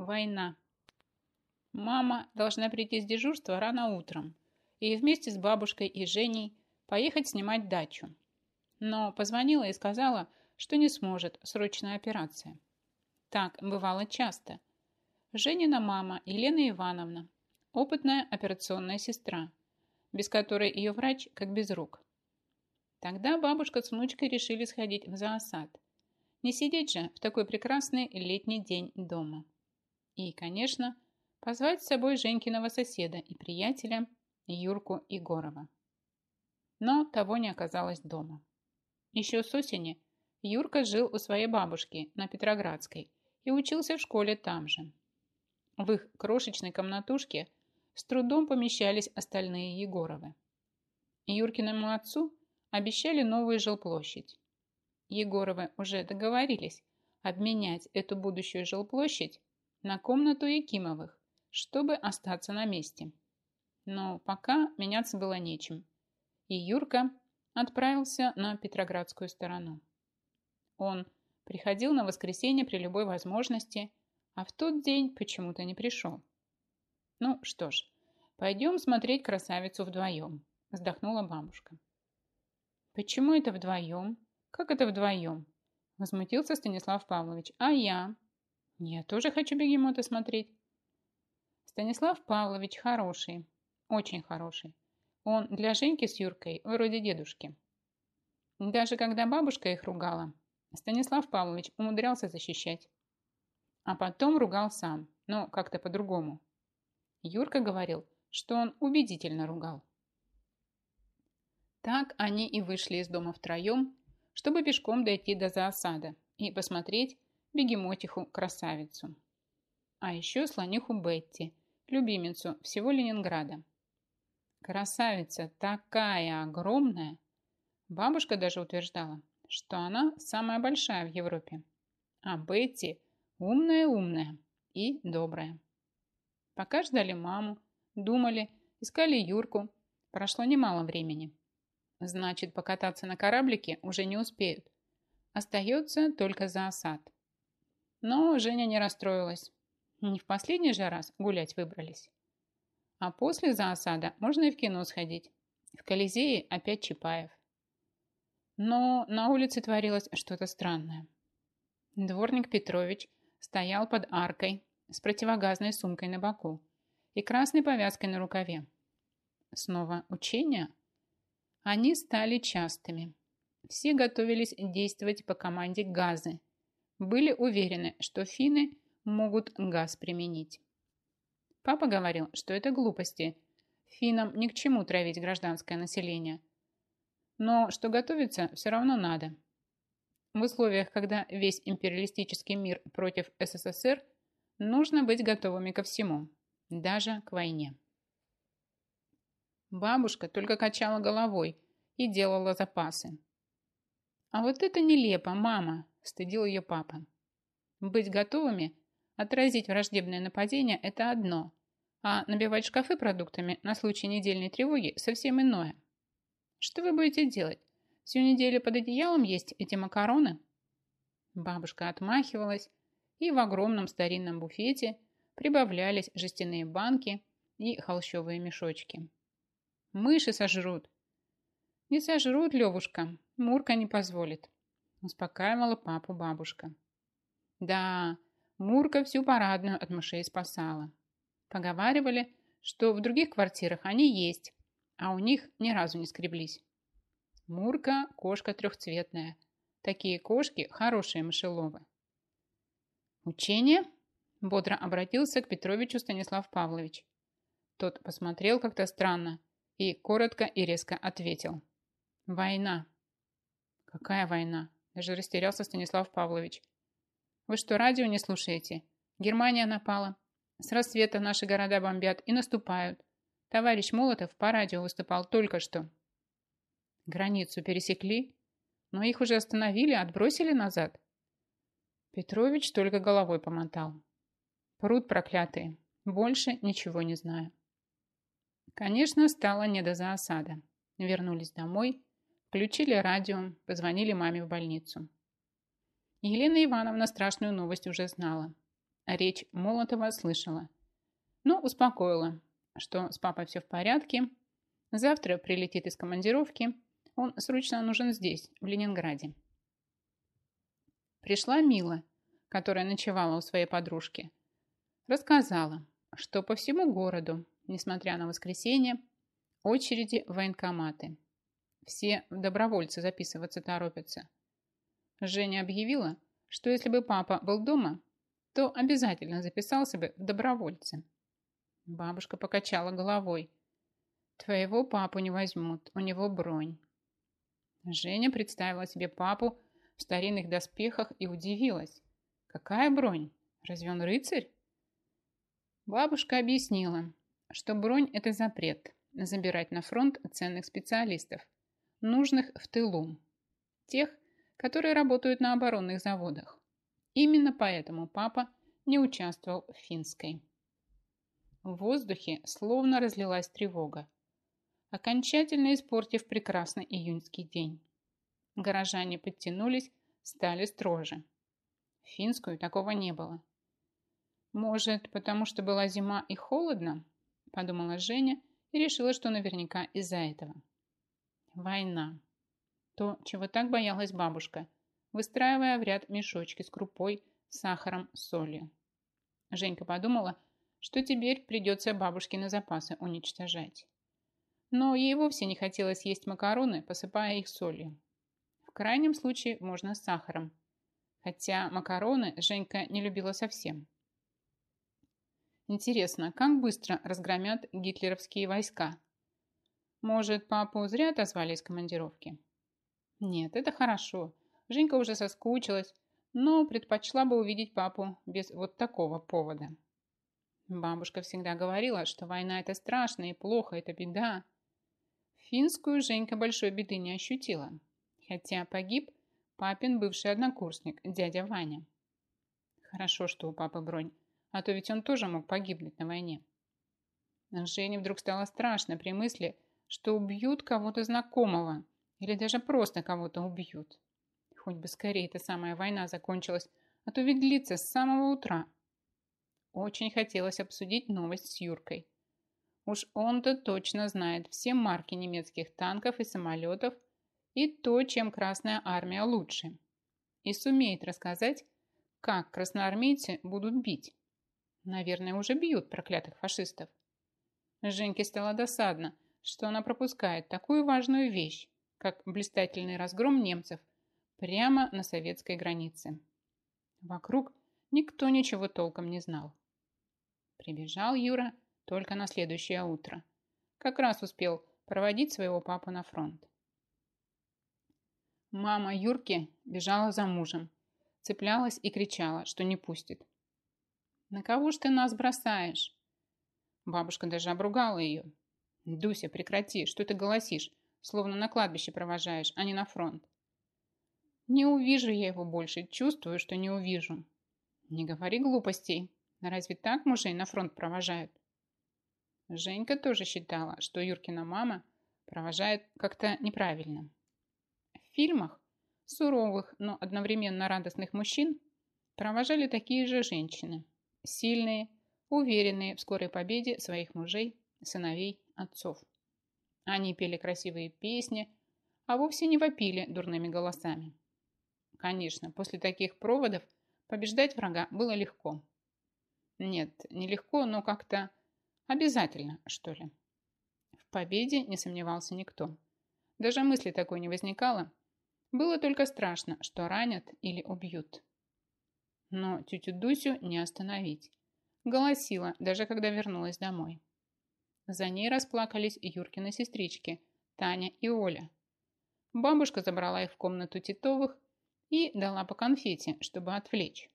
Война. Мама должна прийти с дежурства рано утром и вместе с бабушкой и Женей поехать снимать дачу. Но позвонила и сказала, что не сможет, срочная операция. Так бывало часто. Женина мама Елена Ивановна, опытная операционная сестра, без которой ее врач как без рук. Тогда бабушка с внучкой решили сходить в зоосад. Не сидеть же в такой прекрасный летний день дома. И, конечно, позвать с собой Женькиного соседа и приятеля Юрку Егорова. Но того не оказалось дома. Еще с осени Юрка жил у своей бабушки на Петроградской и учился в школе там же. В их крошечной комнатушке с трудом помещались остальные Егоровы. Юркиному отцу обещали новую жилплощадь. Егоровы уже договорились обменять эту будущую жилплощадь на комнату Якимовых, чтобы остаться на месте. Но пока меняться было нечем. И Юрка отправился на Петроградскую сторону. Он приходил на воскресенье при любой возможности, а в тот день почему-то не пришел. Ну что ж, пойдем смотреть красавицу вдвоем, вздохнула бабушка. Почему это вдвоем? Как это вдвоем? Возмутился Станислав Павлович. А я? Я тоже хочу бегемота смотреть. Станислав Павлович хороший, очень хороший. Он для Женьки с Юркой вроде дедушки. Даже когда бабушка их ругала, Станислав Павлович умудрялся защищать. А потом ругал сам, но как-то по-другому. Юрка говорил, что он убедительно ругал. Так они и вышли из дома втроем, чтобы пешком дойти до зоосада и посмотреть бегемотиху-красавицу. А еще слониху Бетти, любимицу всего Ленинграда. Красавица такая огромная. Бабушка даже утверждала, что она самая большая в Европе. А Бетти умная-умная и добрая. Пока ждали маму, думали, искали Юрку, прошло немало времени. Значит, покататься на кораблике уже не успеют. Остается только за осад. Но Женя не расстроилась. Не в последний же раз гулять выбрались. А после заосада можно и в кино сходить. В Колизее опять Чапаев. Но на улице творилось что-то странное. Дворник Петрович стоял под аркой с противогазной сумкой на боку и красной повязкой на рукаве. Снова учения? Они стали частыми. Все готовились действовать по команде газы. Были уверены, что финны могут газ применить. Папа говорил, что это глупости. Финнам ни к чему травить гражданское население. Но что готовиться все равно надо. В условиях, когда весь империалистический мир против СССР, нужно быть готовыми ко всему, даже к войне. Бабушка только качала головой и делала запасы. «А вот это нелепо, мама!» – стыдил ее папа. «Быть готовыми, отразить враждебное нападение – это одно, а набивать шкафы продуктами на случай недельной тревоги – совсем иное. Что вы будете делать? Всю неделю под одеялом есть эти макароны?» Бабушка отмахивалась, и в огромном старинном буфете прибавлялись жестяные банки и холщовые мешочки. Мыши сожрут. Не сожрут, Левушка. Мурка не позволит. Успокаивала папу бабушка. Да, Мурка всю парадную от мышей спасала. Поговаривали, что в других квартирах они есть, а у них ни разу не скреблись. Мурка – кошка трехцветная. Такие кошки – хорошие мышеловы. «Учение?» – бодро обратился к Петровичу Станислав Павлович. Тот посмотрел как-то странно, и коротко и резко ответил. «Война». «Какая война?» Даже растерялся Станислав Павлович. «Вы что, радио не слушаете? Германия напала. С рассвета наши города бомбят и наступают. Товарищ Молотов по радио выступал только что». «Границу пересекли? Но их уже остановили, отбросили назад?» Петрович только головой помотал. «Пруд проклятые. Больше ничего не знаю». Конечно, стало не до заосада. Вернулись домой, включили радио, позвонили маме в больницу. Елена Ивановна страшную новость уже знала. Речь Молотова слышала. Но успокоила, что с папой все в порядке. Завтра прилетит из командировки. Он срочно нужен здесь, в Ленинграде. Пришла Мила, которая ночевала у своей подружки. Рассказала, что по всему городу, несмотря на воскресенье, очереди в военкоматы. Все добровольцы записываться торопятся. Женя объявила, что если бы папа был дома, то обязательно записался бы в добровольцы. Бабушка покачала головой. Твоего папу не возьмут, у него бронь. Женя представила себе папу в старинных доспехах и удивилась. Какая бронь? Разве он рыцарь? Бабушка объяснила, что бронь – это запрет забирать на фронт ценных специалистов, нужных в тылу, тех, которые работают на оборонных заводах. Именно поэтому папа не участвовал в финской. В воздухе словно разлилась тревога, окончательно испортив прекрасный июньский день. Горожане подтянулись, стали строже. В финскую такого не было. Может, потому что была зима и холодно? Подумала Женя и решила, что наверняка из-за этого. Война. То, чего так боялась бабушка, выстраивая в ряд мешочки с крупой, сахаром, солью. Женька подумала, что теперь придется бабушкины запасы уничтожать. Но ей вовсе не хотелось есть макароны, посыпая их солью. В крайнем случае можно с сахаром. Хотя макароны Женька не любила совсем. Интересно, как быстро разгромят гитлеровские войска? Может, папу зря отозвали из командировки? Нет, это хорошо. Женька уже соскучилась, но предпочла бы увидеть папу без вот такого повода. Бабушка всегда говорила, что война – это страшно и плохо, это беда. Финскую Женька большой беды не ощутила, хотя погиб папин бывший однокурсник, дядя Ваня. Хорошо, что у папы бронь, а то ведь он тоже мог погибнуть на войне. Жене вдруг стало страшно при мысли, что убьют кого-то знакомого или даже просто кого-то убьют. Хоть бы скорее эта самая война закончилась, а то ведь длится с самого утра. Очень хотелось обсудить новость с Юркой. Уж он-то точно знает все марки немецких танков и самолетов и то, чем Красная Армия лучше. И сумеет рассказать, как красноармейцы будут бить. Наверное, уже бьют проклятых фашистов. Женьке стало досадно, что она пропускает такую важную вещь, как блистательный разгром немцев прямо на советской границе. Вокруг никто ничего толком не знал. Прибежал Юра только на следующее утро. Как раз успел проводить своего папу на фронт. Мама Юрки бежала за мужем, цеплялась и кричала, что не пустит. «На кого ж ты нас бросаешь?» Бабушка даже обругала ее. «Дуся, прекрати, что ты голосишь, словно на кладбище провожаешь, а не на фронт. Не увижу я его больше, чувствую, что не увижу. Не говори глупостей. Разве так мужей на фронт провожают? Женька тоже считала, что Юркина мама провожает как-то неправильно. В фильмах суровых, но одновременно радостных мужчин провожали такие же женщины. Сильные, уверенные в скорой победе своих мужей, сыновей, отцов. Они пели красивые песни, а вовсе не вопили дурными голосами. Конечно, после таких проводов побеждать врага было легко. Нет, не легко, но как-то обязательно, что ли. В победе не сомневался никто. Даже мысли такой не возникало. Было только страшно, что ранят или убьют. Но тетю Дусю не остановить. Голосила, даже когда вернулась домой. За ней расплакались Юркины сестрички, Таня и Оля. Бабушка забрала их в комнату Титовых и дала по конфете, чтобы отвлечь.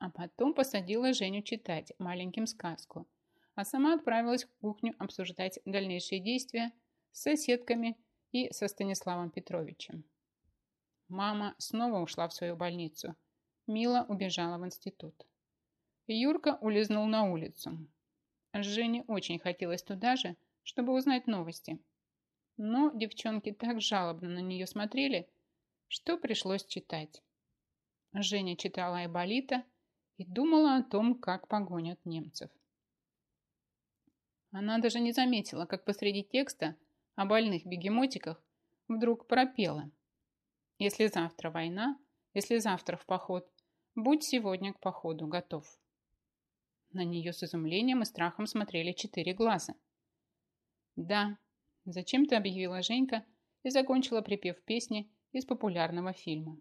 А потом посадила Женю читать маленьким сказку, а сама отправилась в кухню обсуждать дальнейшие действия с соседками и со Станиславом Петровичем. Мама снова ушла в свою больницу. Мила убежала в институт. Юрка улизнул на улицу. Жене очень хотелось туда же, чтобы узнать новости. Но девчонки так жалобно на нее смотрели, что пришлось читать. Женя читала Айболита и думала о том, как погонят немцев. Она даже не заметила, как посреди текста о больных бегемотиках вдруг пропела. «Если завтра война, если завтра в поход, будь сегодня к походу готов». На нее с изумлением и страхом смотрели четыре глаза. «Да», – зачем-то объявила Женька и закончила припев песни из популярного фильма.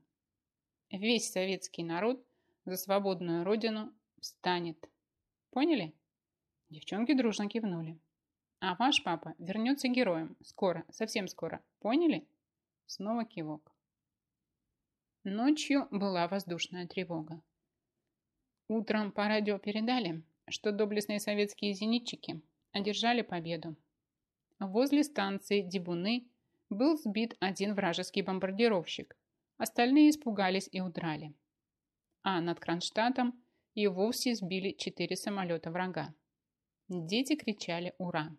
«Весь советский народ за свободную родину встанет». Поняли? Девчонки дружно кивнули. А ваш папа вернется героем. Скоро, совсем скоро. Поняли? Снова кивок. Ночью была воздушная тревога. Утром по радио передали, что доблестные советские зенитчики одержали победу. Возле станции Дебуны был сбит один вражеский бомбардировщик. Остальные испугались и удрали. А над Кронштадтом и вовсе сбили четыре самолета врага. Дети кричали «Ура!».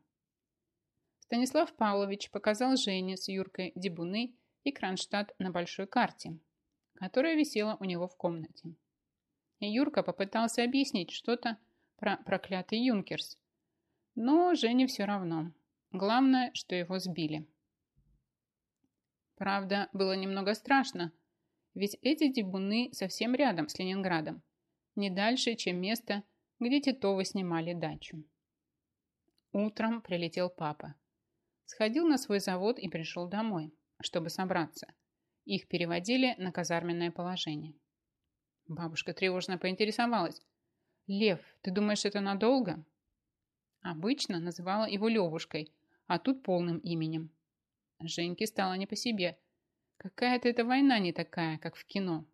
Станислав Павлович показал Жене с Юркой Дебуны и Кронштадт на большой карте, которая висела у него в комнате. Юрка попытался объяснить что-то про проклятый Юнкерс, но Жене все равно. Главное, что его сбили. Правда, было немного страшно, ведь эти дебуны совсем рядом с Ленинградом, не дальше, чем место, где Титовы снимали дачу. Утром прилетел папа. Сходил на свой завод и пришел домой, чтобы собраться. Их переводили на казарменное положение. Бабушка тревожно поинтересовалась. «Лев, ты думаешь, это надолго?» Обычно называла его Левушкой, а тут полным именем. Женьке стало не по себе. Какая-то эта война не такая, как в кино.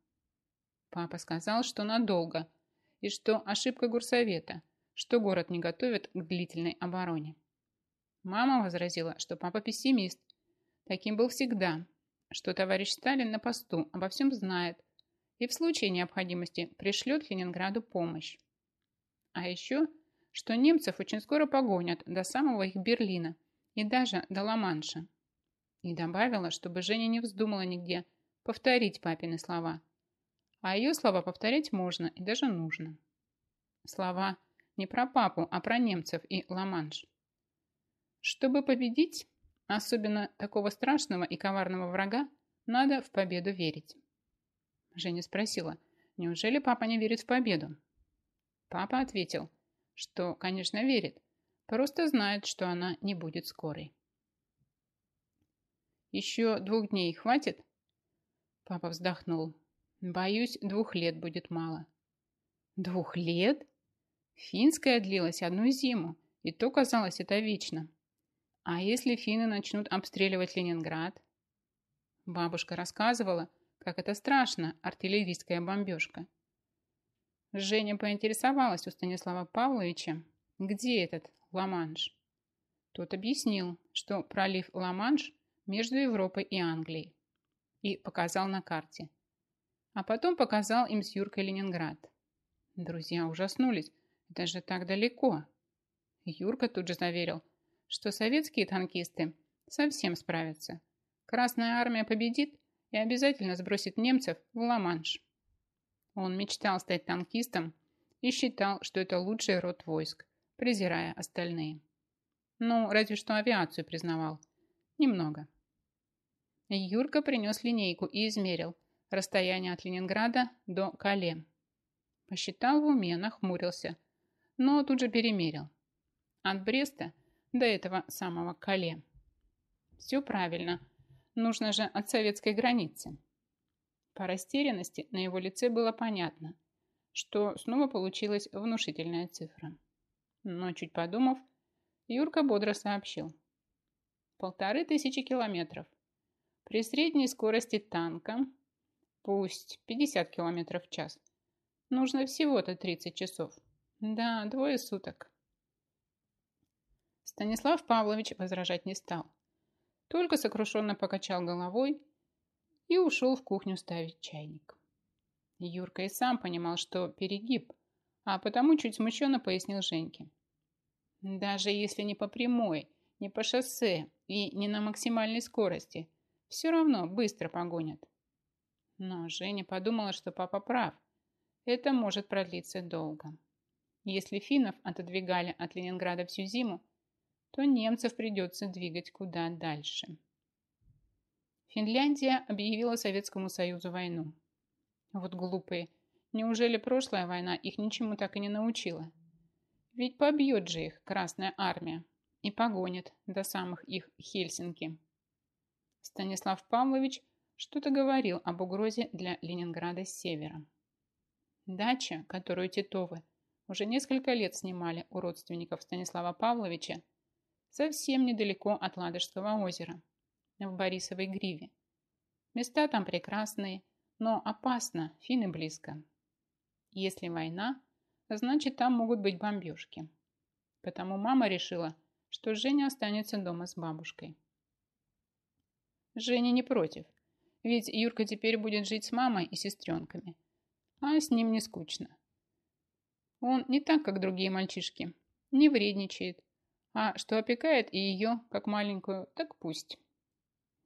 Папа сказал, что надолго, и что ошибка горсовета, что город не готовит к длительной обороне. Мама возразила, что папа пессимист. Таким был всегда, что товарищ Сталин на посту обо всем знает и в случае необходимости пришлет Ленинграду помощь. А еще, что немцев очень скоро погонят до самого их Берлина и даже до Ла-Манша. И добавила, чтобы Женя не вздумала нигде повторить папины слова. А ее слова повторять можно и даже нужно. Слова не про папу, а про немцев и Ла-Манш. Чтобы победить, особенно такого страшного и коварного врага, надо в победу верить. Женя спросила, неужели папа не верит в победу? Папа ответил, что, конечно, верит, просто знает, что она не будет скорой. Еще двух дней хватит? Папа вздохнул. Боюсь, двух лет будет мало. Двух лет? Финская длилась одну зиму, и то казалось это вечно. А если финны начнут обстреливать Ленинград? Бабушка рассказывала, как это страшно, артиллерийская бомбежка. Женя поинтересовалась у Станислава Павловича, где этот Ла-Манш. Тот объяснил, что пролив Ла-Манш между Европой и Англией. И показал на карте. А потом показал им с Юркой Ленинград. Друзья ужаснулись. Это же так далеко. Юрка тут же заверил, что советские танкисты совсем справятся. Красная армия победит и обязательно сбросит немцев в Ла-Манш. Он мечтал стать танкистом и считал, что это лучший род войск, презирая остальные. Ну, разве что авиацию признавал. Немного. Юрка принес линейку и измерил расстояние от Ленинграда до Кале. Посчитал в уме, нахмурился – но тут же перемерил. От Бреста до этого самого Кале. Все правильно. Нужно же от советской границы. По растерянности на его лице было понятно, что снова получилась внушительная цифра. Но чуть подумав, Юрка бодро сообщил. Полторы тысячи километров. При средней скорости танка, пусть 50 километров в час, нужно всего-то 30 часов. Да, двое суток. Станислав Павлович возражать не стал. Только сокрушенно покачал головой и ушел в кухню ставить чайник. Юрка и сам понимал, что перегиб, а потому чуть смущенно пояснил Женьке. Даже если не по прямой, не по шоссе и не на максимальной скорости, все равно быстро погонят. Но Женя подумала, что папа прав. это может продлиться долго. Если финнов отодвигали от Ленинграда всю зиму, то немцев придется двигать куда дальше. Финляндия объявила Советскому Союзу войну. Вот глупые. Неужели прошлая война их ничему так и не научила? Ведь побьет же их Красная Армия и погонит до самых их Хельсинки. Станислав Павлович что-то говорил об угрозе для Ленинграда с севера. Дача, которую Титовы уже несколько лет снимали у родственников Станислава Павловича, совсем недалеко от Ладожского озера, в Борисовой гриве. Места там прекрасные, но опасно, финны близко. Если война, значит там могут быть бомбежки. Потому мама решила, что Женя останется дома с бабушкой. Женя не против, ведь Юрка теперь будет жить с мамой и сестренками, а с ним не скучно. Он не так, как другие мальчишки, не вредничает, а что опекает и ее, как маленькую, так пусть.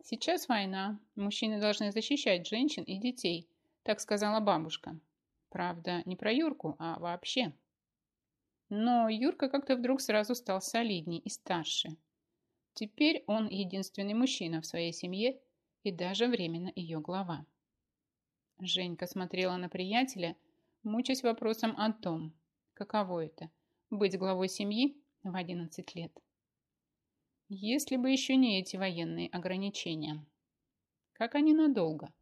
Сейчас война, мужчины должны защищать женщин и детей, так сказала бабушка. Правда, не про Юрку, а вообще. Но Юрка как-то вдруг сразу стал солидней и старше. Теперь он единственный мужчина в своей семье и даже временно ее глава. Женька смотрела на приятеля, мучаясь вопросом о том, каково это – быть главой семьи в 11 лет. Если бы еще не эти военные ограничения. Как они надолго.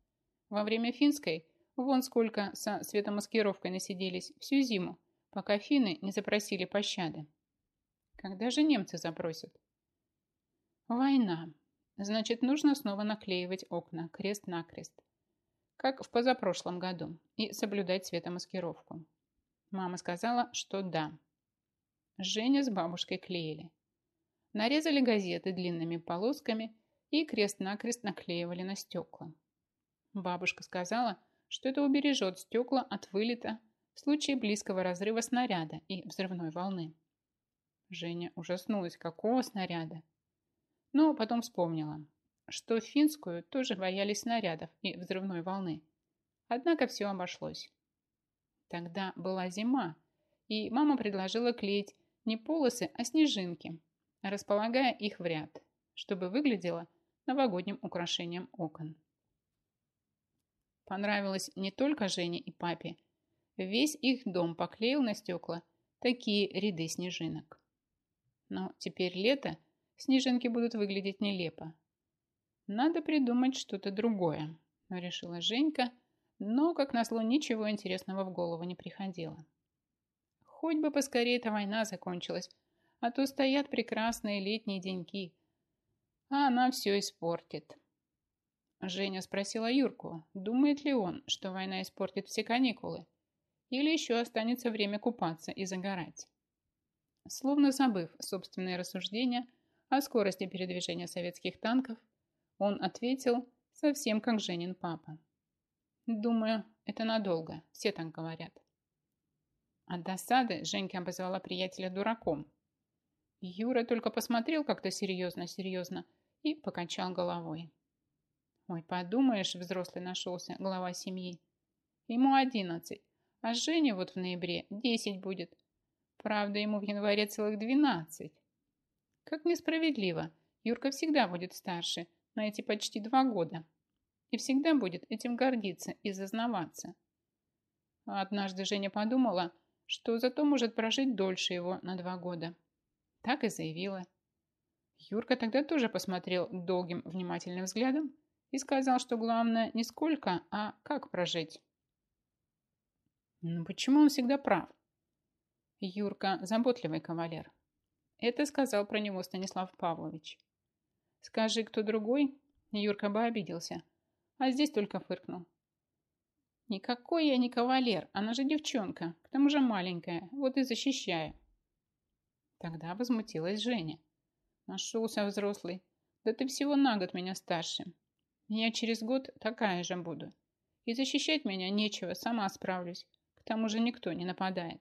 Во время финской вон сколько со светомаскировкой насиделись всю зиму, пока финны не запросили пощады. Когда же немцы запросят? Война. Значит, нужно снова наклеивать окна крест-накрест, как в позапрошлом году, и соблюдать светомаскировку. Мама сказала, что да. Женя с бабушкой клеили. Нарезали газеты длинными полосками и крест-накрест наклеивали на стекла. Бабушка сказала, что это убережет стекла от вылета в случае близкого разрыва снаряда и взрывной волны. Женя ужаснулась, какого снаряда? Но потом вспомнила, что в финскую тоже боялись снарядов и взрывной волны. Однако все обошлось. Тогда была зима, и мама предложила клеить не полосы, а снежинки, располагая их в ряд, чтобы выглядело новогодним украшением окон. Понравилось не только Жене и папе. Весь их дом поклеил на стекла такие ряды снежинок. Но теперь лето – снежинки будут выглядеть нелепо. Надо придумать что-то другое, решила Женька, но, как назло, ничего интересного в голову не приходило. Хоть бы поскорее эта война закончилась, а то стоят прекрасные летние деньки, а она все испортит. Женя спросила Юрку, думает ли он, что война испортит все каникулы, или еще останется время купаться и загорать. Словно забыв собственные рассуждения, о скорости передвижения советских танков, он ответил совсем как Женин папа. «Думаю, это надолго, все так говорят». От досады Женька обозвала приятеля дураком. Юра только посмотрел как-то серьезно-серьезно и покачал головой. Ой, подумаешь, взрослый нашелся, глава семьи. Ему одиннадцать, а Жене вот в ноябре десять будет. Правда, ему в январе целых двенадцать. Как несправедливо. Юрка всегда будет старше на эти почти два года. И всегда будет этим гордиться и зазнаваться. Однажды Женя подумала, что зато может прожить дольше его на два года. Так и заявила. Юрка тогда тоже посмотрел долгим внимательным взглядом и сказал, что главное не сколько, а как прожить. Ну почему он всегда прав? Юрка заботливый кавалер. Это сказал про него Станислав Павлович. Скажи, кто другой, Юрка бы обиделся. А здесь только фыркнул. Никакой я не кавалер, она же девчонка, к тому же маленькая, вот и защищаю. Тогда возмутилась Женя. Нашелся взрослый. Да ты всего на год меня старше. Я через год такая же буду. И защищать меня нечего, сама справлюсь. К тому же никто не нападает.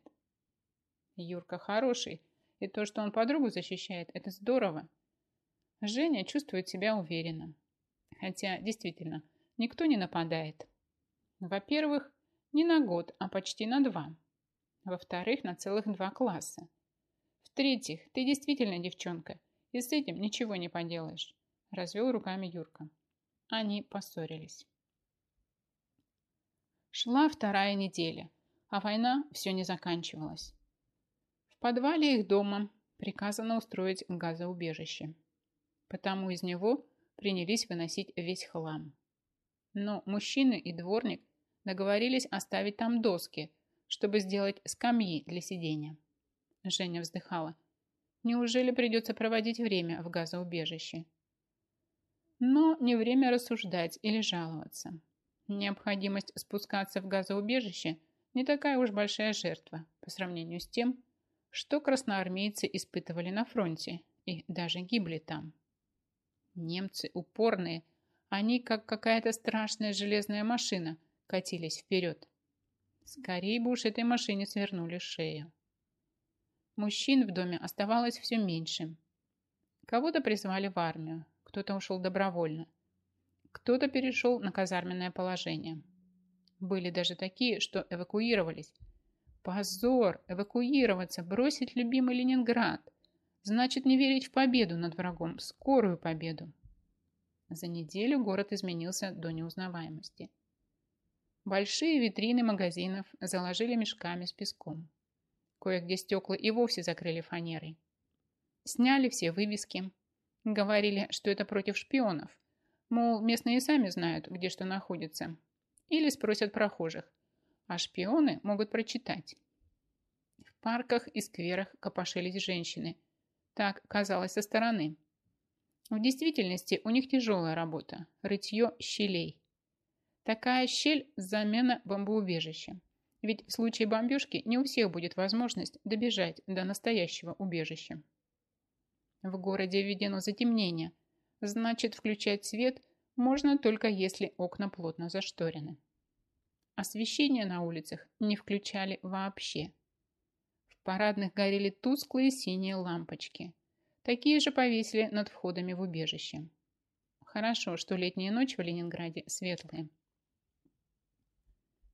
Юрка хороший, и то, что он подругу защищает, это здорово. Женя чувствует себя уверенно. Хотя, действительно, никто не нападает. Во-первых, Не на год, а почти на два. Во-вторых, на целых два класса. В-третьих, ты действительно девчонка, и с этим ничего не поделаешь. Развел руками Юрка. Они поссорились. Шла вторая неделя, а война все не заканчивалась. В подвале их дома приказано устроить газоубежище. Потому из него принялись выносить весь хлам. Но мужчины и дворник договорились оставить там доски, чтобы сделать скамьи для сидения. Женя вздыхала. Неужели придется проводить время в газоубежище? Но не время рассуждать или жаловаться. Необходимость спускаться в газоубежище не такая уж большая жертва по сравнению с тем, что красноармейцы испытывали на фронте и даже гибли там. Немцы упорные, они, как какая-то страшная железная машина, катились вперед. Скорее бы уж этой машине свернули шею. Мужчин в доме оставалось все меньше. Кого-то призвали в армию, кто-то ушел добровольно, кто-то перешел на казарменное положение. Были даже такие, что эвакуировались. Позор! Эвакуироваться, бросить любимый Ленинград. Значит, не верить в победу над врагом, скорую победу. За неделю город изменился до неузнаваемости. Большие витрины магазинов заложили мешками с песком. Кое-где стекла и вовсе закрыли фанерой. Сняли все вывески. Говорили, что это против шпионов. Мол, местные сами знают, где что находится. Или спросят прохожих. А шпионы могут прочитать. В парках и скверах копошились женщины. Так казалось со стороны. В действительности у них тяжелая работа – рытье щелей. Такая щель – замена бомбоубежища. Ведь в случае бомбежки не у всех будет возможность добежать до настоящего убежища. В городе введено затемнение, значит включать свет можно только если окна плотно зашторены. Освещение на улицах не включали вообще. В парадных горели тусклые синие лампочки – Такие же повесили над входами в убежище. Хорошо, что летняя ночь в Ленинграде светлая.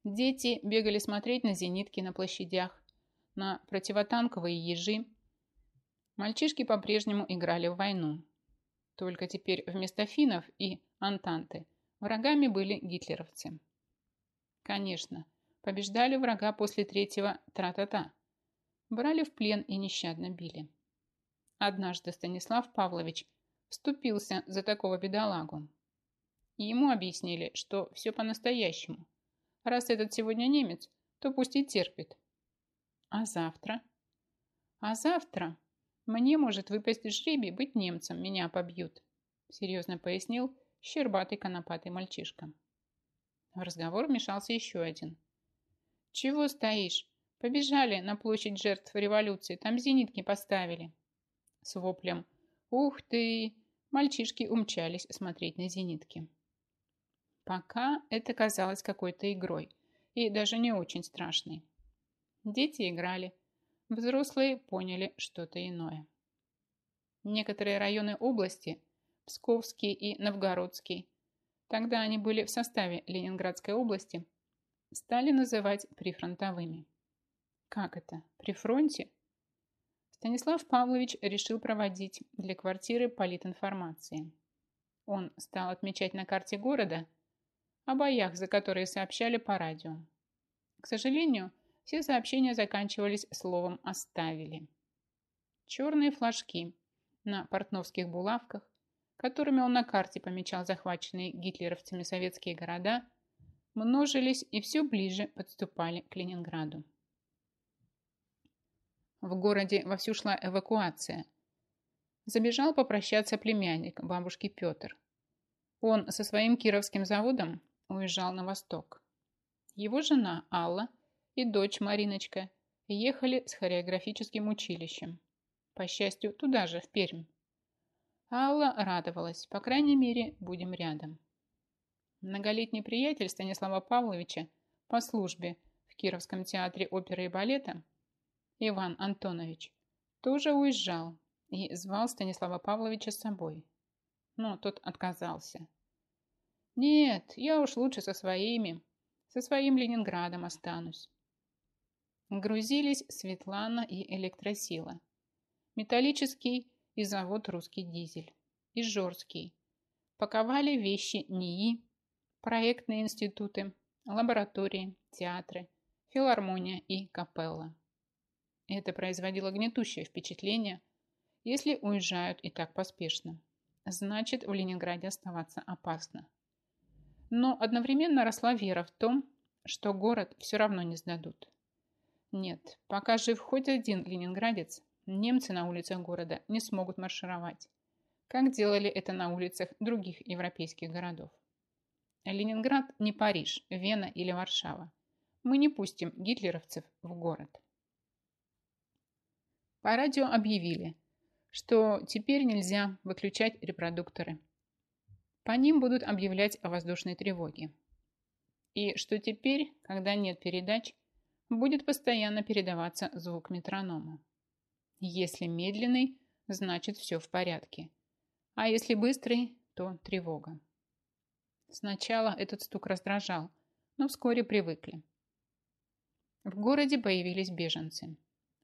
Дети бегали смотреть на зенитки на площадях, на противотанковые ежи. Мальчишки по-прежнему играли в войну. Только теперь вместо финнов и антанты врагами были гитлеровцы. Конечно, побеждали врага после третьего тра-та-та. Брали в плен и нещадно били. Однажды Станислав Павлович вступился за такого бедолагу. И ему объяснили, что все по-настоящему. Раз этот сегодня немец, то пусть и терпит. А завтра? А завтра мне может выпасть жребий быть немцем, меня побьют, серьезно пояснил щербатый конопатый мальчишка. В разговор вмешался еще один. Чего стоишь? Побежали на площадь жертв революции, там зенитки поставили с воплем «Ух ты!» мальчишки умчались смотреть на зенитки. Пока это казалось какой-то игрой и даже не очень страшной. Дети играли, взрослые поняли что-то иное. Некоторые районы области, Псковский и Новгородский, тогда они были в составе Ленинградской области, стали называть прифронтовыми. Как это? При фронте? Станислав Павлович решил проводить для квартиры политинформации. Он стал отмечать на карте города о боях, за которые сообщали по радио. К сожалению, все сообщения заканчивались словом «оставили». Черные флажки на портновских булавках, которыми он на карте помечал захваченные гитлеровцами советские города, множились и все ближе подступали к Ленинграду. В городе вовсю шла эвакуация. Забежал попрощаться племянник бабушки Петр. Он со своим кировским заводом уезжал на восток. Его жена Алла и дочь Мариночка ехали с хореографическим училищем. По счастью, туда же, в Пермь. Алла радовалась, по крайней мере, будем рядом. Многолетний приятель Станислава Павловича по службе в Кировском театре оперы и балета Иван Антонович, тоже уезжал и звал Станислава Павловича с собой. Но тот отказался. «Нет, я уж лучше со своими, Со своим Ленинградом останусь. Грузились Светлана и Электросила. Металлический и завод «Русский дизель». И Жорский. Паковали вещи НИИ, проектные институты, лаборатории, театры, филармония и капелла. Это производило гнетущее впечатление, если уезжают и так поспешно. Значит, в Ленинграде оставаться опасно. Но одновременно росла вера в том, что город все равно не сдадут. Нет, пока жив хоть один ленинградец, немцы на улицах города не смогут маршировать, как делали это на улицах других европейских городов. Ленинград не Париж, Вена или Варшава. Мы не пустим гитлеровцев в город. По радио объявили, что теперь нельзя выключать репродукторы. По ним будут объявлять о воздушной тревоге. И что теперь, когда нет передач, будет постоянно передаваться звук метронома. Если медленный, значит все в порядке. А если быстрый, то тревога. Сначала этот стук раздражал, но вскоре привыкли. В городе появились беженцы.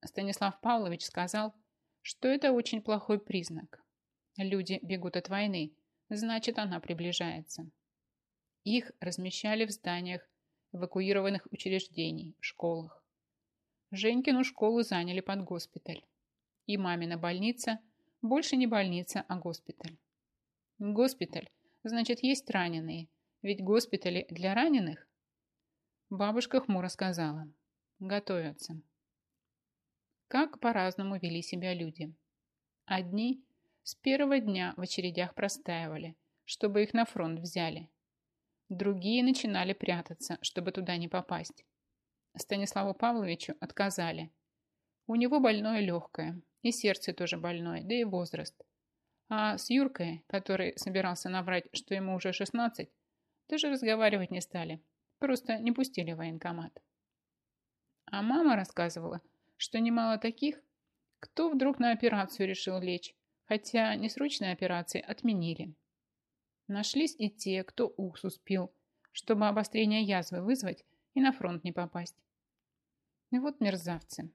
Станислав Павлович сказал, что это очень плохой признак. Люди бегут от войны, значит она приближается. Их размещали в зданиях эвакуированных учреждений, школах. Женькину школу заняли под госпиталь. И мамина больница больше не больница, а госпиталь. Госпиталь, значит, есть раненые, ведь госпитали для раненых. Бабушка хмуро сказала. Готовятся. Как по-разному вели себя люди. Одни с первого дня в очередях простаивали, чтобы их на фронт взяли. Другие начинали прятаться, чтобы туда не попасть. Станиславу Павловичу отказали. У него больное легкое, и сердце тоже больное, да и возраст. А с Юркой, который собирался наврать, что ему уже 16, даже разговаривать не стали. Просто не пустили в военкомат. А мама рассказывала, что немало таких, кто вдруг на операцию решил лечь, хотя несрочные операции отменили. Нашлись и те, кто уксус пил, чтобы обострение язвы вызвать и на фронт не попасть. И вот мерзавцы.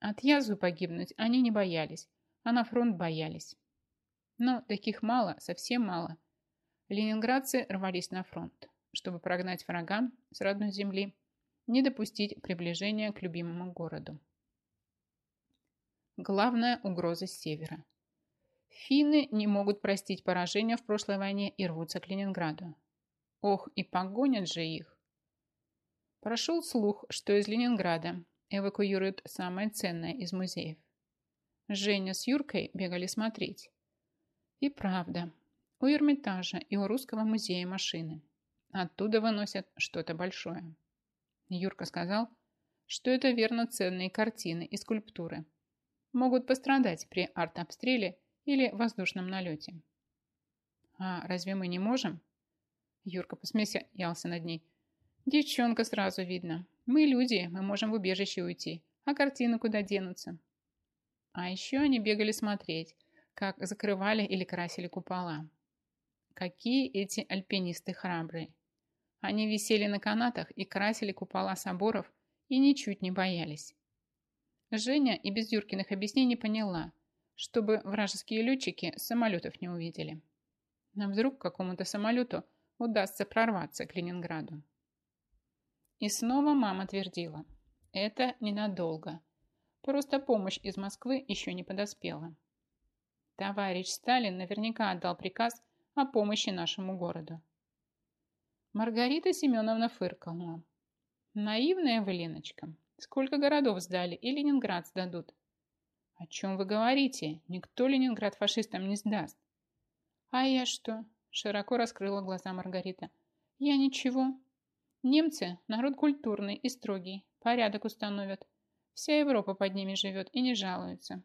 От язвы погибнуть они не боялись, а на фронт боялись. Но таких мало, совсем мало. Ленинградцы рвались на фронт, чтобы прогнать врага с родной земли, не допустить приближения к любимому городу. Главная угроза с севера. Финны не могут простить поражение в прошлой войне и рвутся к Ленинграду. Ох, и погонят же их. Прошел слух, что из Ленинграда эвакуируют самое ценное из музеев. Женя с Юркой бегали смотреть. И правда, у Эрмитажа и у Русского музея машины. Оттуда выносят что-то большое. Юрка сказал, что это верно ценные картины и скульптуры. Могут пострадать при артобстреле или воздушном налете. А разве мы не можем? Юрка посмеялся над ней. Девчонка сразу видно. Мы люди, мы можем в убежище уйти. А картины куда денутся? А еще они бегали смотреть, как закрывали или красили купола. Какие эти альпинисты храбрые. Они висели на канатах и красили купола соборов и ничуть не боялись. Женя и без Юркиных объяснений поняла, чтобы вражеские летчики самолетов не увидели. А вдруг какому-то самолету удастся прорваться к Ленинграду. И снова мама твердила. Это ненадолго. Просто помощь из Москвы еще не подоспела. Товарищ Сталин наверняка отдал приказ о помощи нашему городу. Маргарита Семеновна фыркнула. Наивная вы, Леночка. Сколько городов сдали и Ленинград сдадут. О чем вы говорите? Никто Ленинград фашистам не сдаст. А я что? Широко раскрыла глаза Маргарита. Я ничего. Немцы – народ культурный и строгий, порядок установят. Вся Европа под ними живет и не жалуется.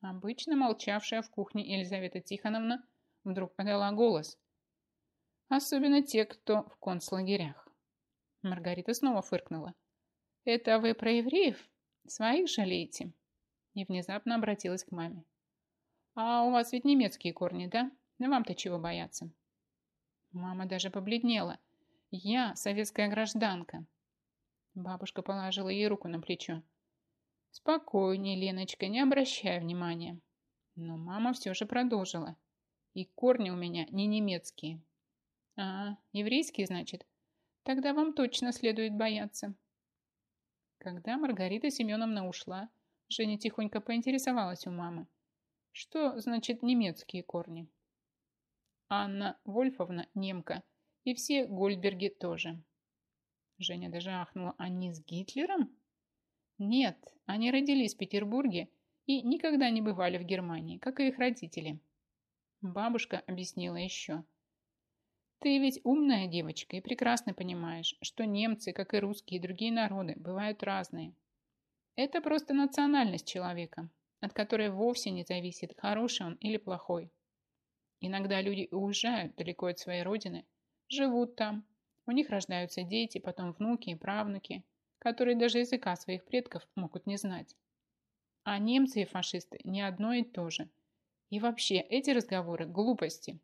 Обычно молчавшая в кухне Елизавета Тихоновна вдруг подала голос. Особенно те, кто в концлагерях. Маргарита снова фыркнула. «Это вы про евреев? Своих жалеете?» И внезапно обратилась к маме. «А у вас ведь немецкие корни, да? Вам-то чего бояться?» Мама даже побледнела Я советская гражданка. Бабушка положила ей руку на плечо. Спокойнее, Леночка, не обращай внимания. Но мама все же продолжила. И корни у меня не немецкие. А, еврейские, значит? Тогда вам точно следует бояться. Когда Маргарита Семеновна ушла, Женя тихонько поинтересовалась у мамы. Что значит немецкие корни? Анна Вольфовна немка, и все Гольдберги тоже. Женя даже ахнула. Они с Гитлером? Нет, они родились в Петербурге и никогда не бывали в Германии, как и их родители. Бабушка объяснила еще. Ты ведь умная девочка и прекрасно понимаешь, что немцы, как и русские и другие народы, бывают разные. Это просто национальность человека, от которой вовсе не зависит, хороший он или плохой. Иногда люди уезжают далеко от своей родины, живут там, у них рождаются дети, потом внуки и правнуки, которые даже языка своих предков могут не знать. А немцы и фашисты не одно и то же. И вообще, эти разговоры – глупости.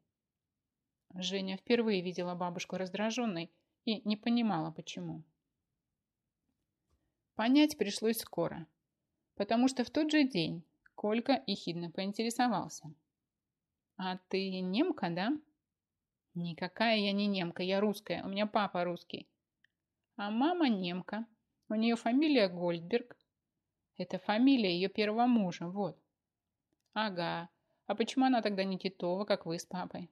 Женя впервые видела бабушку раздраженной и не понимала, почему. Понять пришлось скоро, потому что в тот же день Колька ехидно поинтересовался. «А ты немка, да?» «Никакая я не немка, я русская, у меня папа русский». «А мама немка, у нее фамилия Гольдберг». «Это фамилия ее первого мужа, вот». «Ага, а почему она тогда не Титова, как вы с папой?»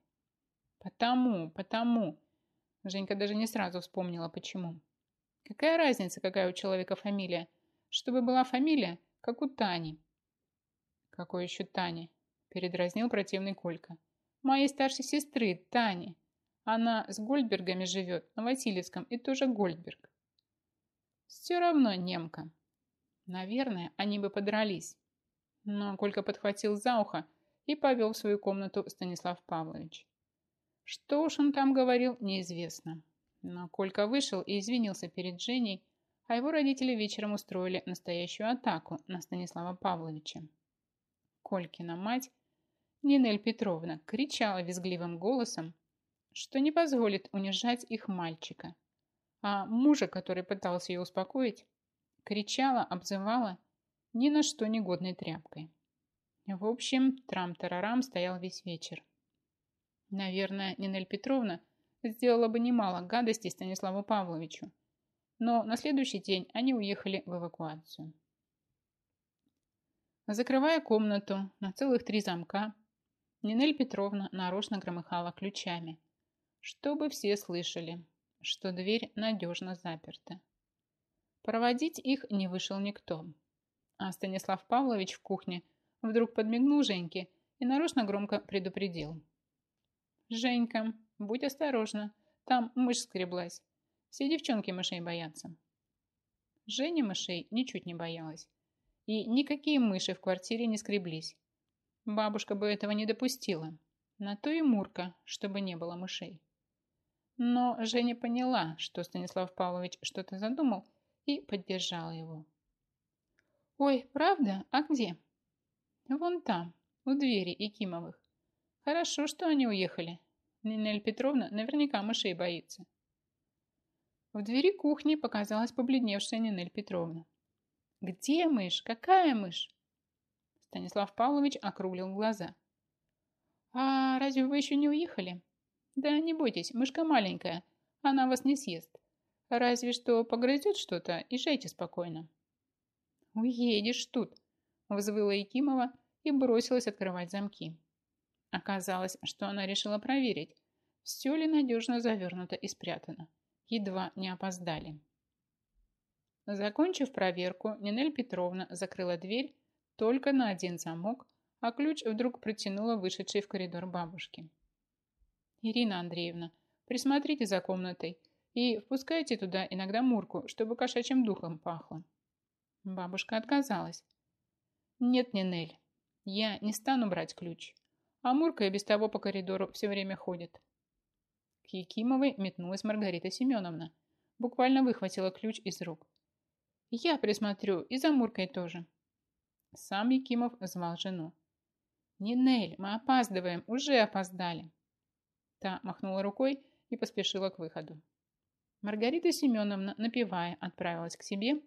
«Потому, потому». Женька даже не сразу вспомнила, почему. Какая разница, какая у человека фамилия? Чтобы была фамилия, как у Тани. Какой еще Тани? Передразнил противный Колька. Моей старшей сестры, Тани. Она с Гольдбергами живет, на Васильевском, и тоже Гольдберг. Все равно немка. Наверное, они бы подрались. Но Колька подхватил за ухо и повел в свою комнату Станислав Павлович. Что уж он там говорил, неизвестно. Но Колька вышел и извинился перед Женей, а его родители вечером устроили настоящую атаку на Станислава Павловича. Колькина мать, Нинель Петровна, кричала визгливым голосом, что не позволит унижать их мальчика, а мужа, который пытался ее успокоить, кричала, обзывала ни на что негодной тряпкой. В общем, трам-тарарам стоял весь вечер. Наверное, Нинель Петровна сделала бы немало гадостей Станиславу Павловичу. Но на следующий день они уехали в эвакуацию. Закрывая комнату на целых три замка, Нинель Петровна нарочно громыхала ключами, чтобы все слышали, что дверь надежно заперта. Проводить их не вышел никто, а Станислав Павлович в кухне вдруг подмигнул Женьке и нарочно громко предупредил. «Женька, Будь осторожна, там мышь скреблась. Все девчонки мышей боятся. Женя мышей ничуть не боялась. И никакие мыши в квартире не скреблись. Бабушка бы этого не допустила. На то и Мурка, чтобы не было мышей. Но Женя поняла, что Станислав Павлович что-то задумал, и поддержала его. «Ой, правда? А где?» «Вон там, у двери Якимовых. Хорошо, что они уехали. Нинель Петровна наверняка мышей боится. В двери кухни показалась побледневшая Нинель Петровна. «Где мышь? Какая мышь?» Станислав Павлович округлил глаза. «А разве вы еще не уехали?» «Да не бойтесь, мышка маленькая, она вас не съест. Разве что погрызет что-то, езжайте спокойно». «Уедешь тут», – взвыла Якимова и бросилась открывать замки. Оказалось, что она решила проверить, все ли надежно завернуто и спрятано. Едва не опоздали. Закончив проверку, Нинель Петровна закрыла дверь только на один замок, а ключ вдруг протянула вышедшей в коридор бабушки. «Ирина Андреевна, присмотрите за комнатой и впускайте туда иногда Мурку, чтобы кошачьим духом пахло». Бабушка отказалась. «Нет, Нинель, я не стану брать ключ. А Мурка и без того по коридору все время ходит. К Якимовой метнулась Маргарита Семеновна. Буквально выхватила ключ из рук. Я присмотрю, и за Муркой тоже. Сам Якимов звал жену. «Нинель, мы опаздываем, уже опоздали!» Та махнула рукой и поспешила к выходу. Маргарита Семеновна, напевая, отправилась к себе.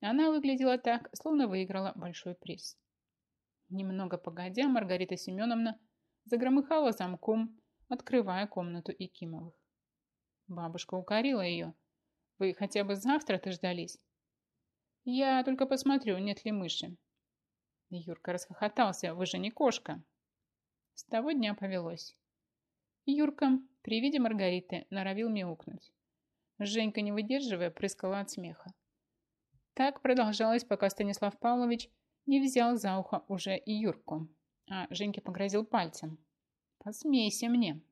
Она выглядела так, словно выиграла большой приз. Немного погодя, Маргарита Семеновна загромыхала замком, открывая комнату Икимовых. Бабушка укорила ее. «Вы хотя бы завтра-то ждались?» «Я только посмотрю, нет ли мыши». Юрка расхохотался. «Вы же не кошка». С того дня повелось. Юрка при виде Маргариты норовил мяукнуть. Женька, не выдерживая, прыскала от смеха. Так продолжалось, пока Станислав Павлович не взял за ухо уже и Юрку, а Женьке погрозил пальцем. «Посмейся мне!»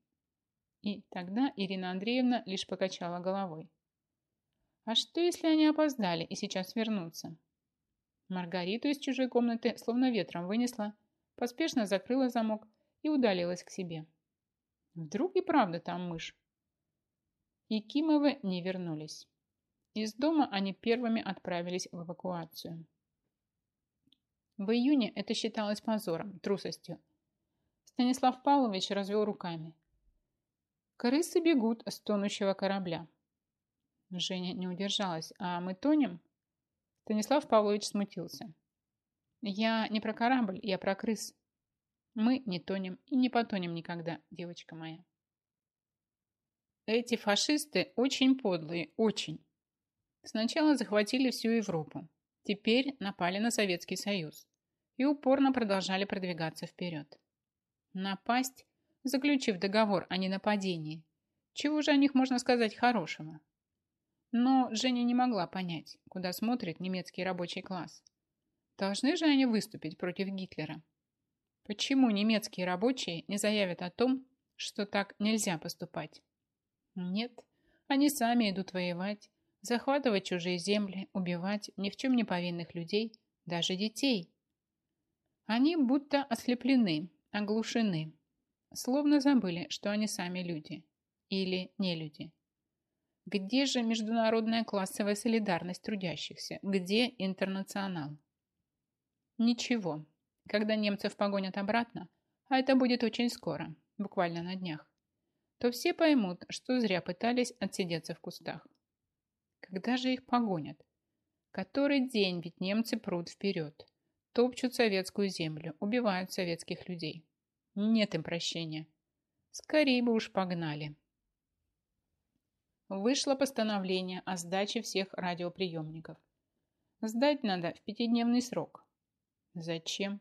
И тогда Ирина Андреевна лишь покачала головой. «А что, если они опоздали и сейчас вернутся?» Маргариту из чужой комнаты словно ветром вынесла, поспешно закрыла замок и удалилась к себе. Вдруг и правда там мышь? И Кимовы не вернулись. Из дома они первыми отправились в эвакуацию. В июне это считалось позором, трусостью. Станислав Павлович развел руками. Крысы бегут с тонущего корабля. Женя не удержалась. А мы тонем? Станислав Павлович смутился. Я не про корабль, я про крыс. Мы не тонем и не потонем никогда, девочка моя. Эти фашисты очень подлые, очень. Сначала захватили всю Европу, теперь напали на Советский Союз и упорно продолжали продвигаться вперед. Напасть, заключив договор о ненападении. Чего же о них можно сказать хорошего? Но Женя не могла понять, куда смотрит немецкий рабочий класс. Должны же они выступить против Гитлера? Почему немецкие рабочие не заявят о том, что так нельзя поступать? Нет, они сами идут воевать, захватывать чужие земли, убивать ни в чем не повинных людей, даже детей. Они будто ослеплены, оглушены, словно забыли, что они сами люди или не люди. Где же международная классовая солидарность трудящихся? Где интернационал? Ничего, когда немцев погонят обратно, а это будет очень скоро, буквально на днях, то все поймут, что зря пытались отсидеться в кустах. Когда же их погонят? Который день ведь немцы прут вперед, топчут советскую землю, убивают советских людей. Нет им прощения. Скорее бы уж погнали. Вышло постановление о сдаче всех радиоприемников. Сдать надо в пятидневный срок. Зачем?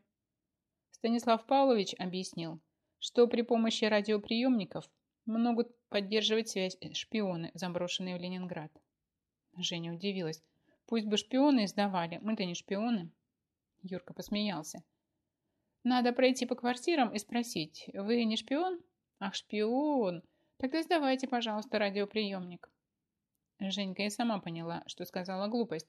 Станислав Павлович объяснил, что при помощи радиоприемников могут поддерживать связь шпионы, заброшенные в Ленинград. Женя удивилась. Пусть бы шпионы издавали, мы-то не шпионы. Юрка посмеялся. Надо пройти по квартирам и спросить, вы не шпион? Ах, шпион! Тогда сдавайте, пожалуйста, радиоприемник. Женька и сама поняла, что сказала глупость.